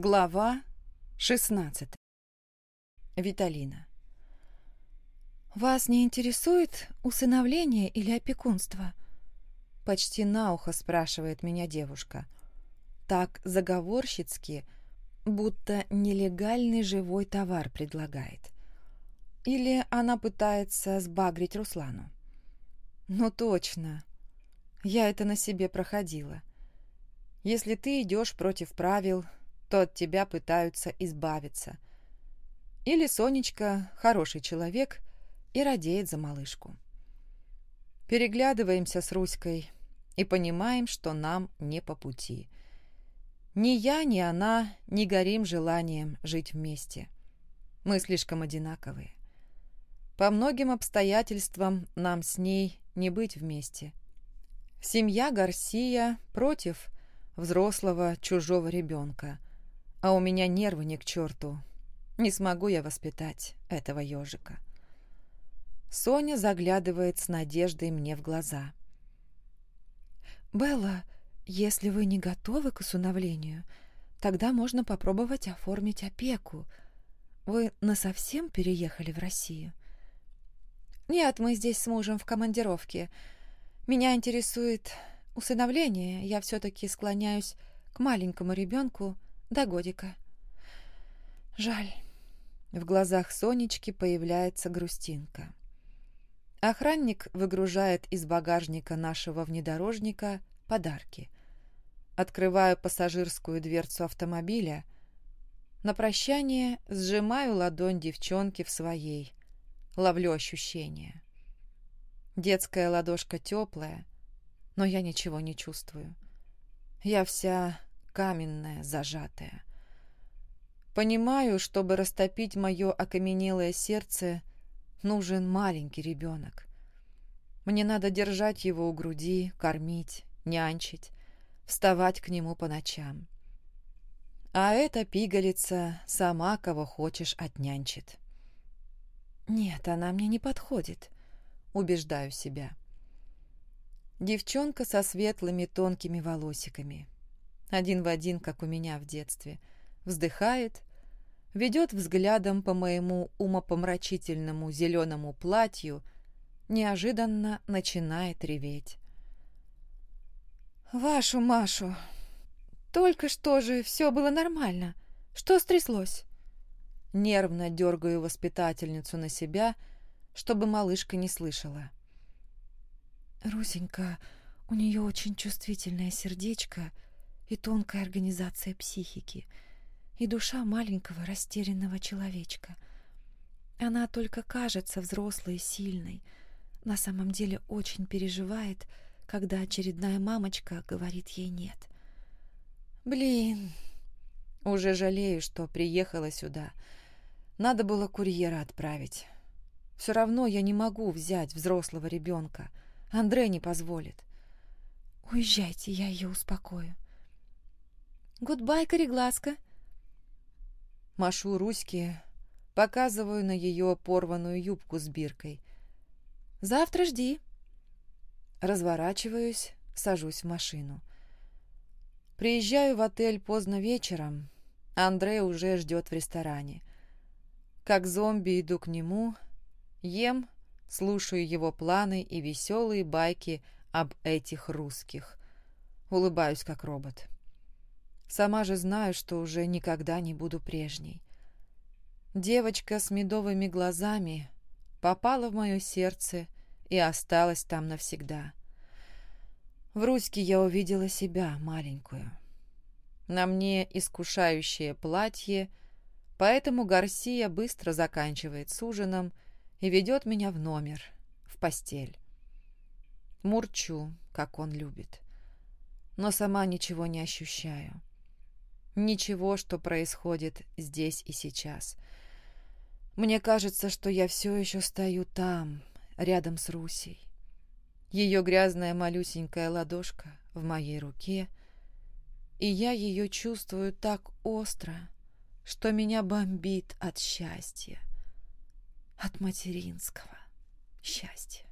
Глава 16. Виталина. «Вас не интересует усыновление или опекунство?» Почти на ухо спрашивает меня девушка. Так заговорщицки, будто нелегальный живой товар предлагает. Или она пытается сбагрить Руслану. Ну точно, я это на себе проходила. Если ты идешь против правил, то от тебя пытаются избавиться. Или Сонечка хороший человек и радеет за малышку. Переглядываемся с Руськой и понимаем, что нам не по пути. Ни я, ни она не горим желанием жить вместе. Мы слишком одинаковые. По многим обстоятельствам нам с ней не быть вместе. Семья Гарсия против взрослого чужого ребенка, а у меня нервы не к черту. Не смогу я воспитать этого ежика. Соня заглядывает с надеждой мне в глаза. «Белла, если вы не готовы к усыновлению, тогда можно попробовать оформить опеку. Вы насовсем переехали в Россию?» «Нет, мы здесь с мужем в командировке. Меня интересует усыновление. Я все-таки склоняюсь к маленькому ребенку до годика. Жаль. В глазах Сонечки появляется грустинка. Охранник выгружает из багажника нашего внедорожника подарки. Открываю пассажирскую дверцу автомобиля. На прощание сжимаю ладонь девчонки в своей. Ловлю ощущения. Детская ладошка теплая, но я ничего не чувствую. Я вся каменная, зажатая. Понимаю, чтобы растопить мое окаменелое сердце, нужен маленький ребенок. Мне надо держать его у груди, кормить, нянчить, вставать к нему по ночам. А эта пигалица сама кого хочешь отнянчит. Нет, она мне не подходит, убеждаю себя. Девчонка со светлыми тонкими волосиками — один в один, как у меня в детстве, вздыхает, ведет взглядом по моему умопомрачительному зеленому платью, неожиданно начинает реветь. «Вашу Машу! Только что же все было нормально. Что стряслось?» Нервно дергаю воспитательницу на себя, чтобы малышка не слышала. «Русенька, у нее очень чувствительное сердечко», и тонкая организация психики, и душа маленького растерянного человечка. Она только кажется взрослой и сильной, на самом деле очень переживает, когда очередная мамочка говорит ей «нет». «Блин, уже жалею, что приехала сюда. Надо было курьера отправить. Все равно я не могу взять взрослого ребенка. Андрей не позволит. Уезжайте, я ее успокою. «Goodbye, кареглазка!» Машу Руське, показываю на ее порванную юбку с биркой. «Завтра жди!» Разворачиваюсь, сажусь в машину. Приезжаю в отель поздно вечером. Андрей уже ждет в ресторане. Как зомби иду к нему, ем, слушаю его планы и веселые байки об этих русских. Улыбаюсь, как робот. Сама же знаю, что уже никогда не буду прежней. Девочка с медовыми глазами попала в мое сердце и осталась там навсегда. В Руське я увидела себя, маленькую. На мне искушающее платье, поэтому Гарсия быстро заканчивает с ужином и ведет меня в номер, в постель. Мурчу, как он любит, но сама ничего не ощущаю. Ничего, что происходит здесь и сейчас. Мне кажется, что я все еще стою там, рядом с Русей. Ее грязная малюсенькая ладошка в моей руке, и я ее чувствую так остро, что меня бомбит от счастья, от материнского счастья.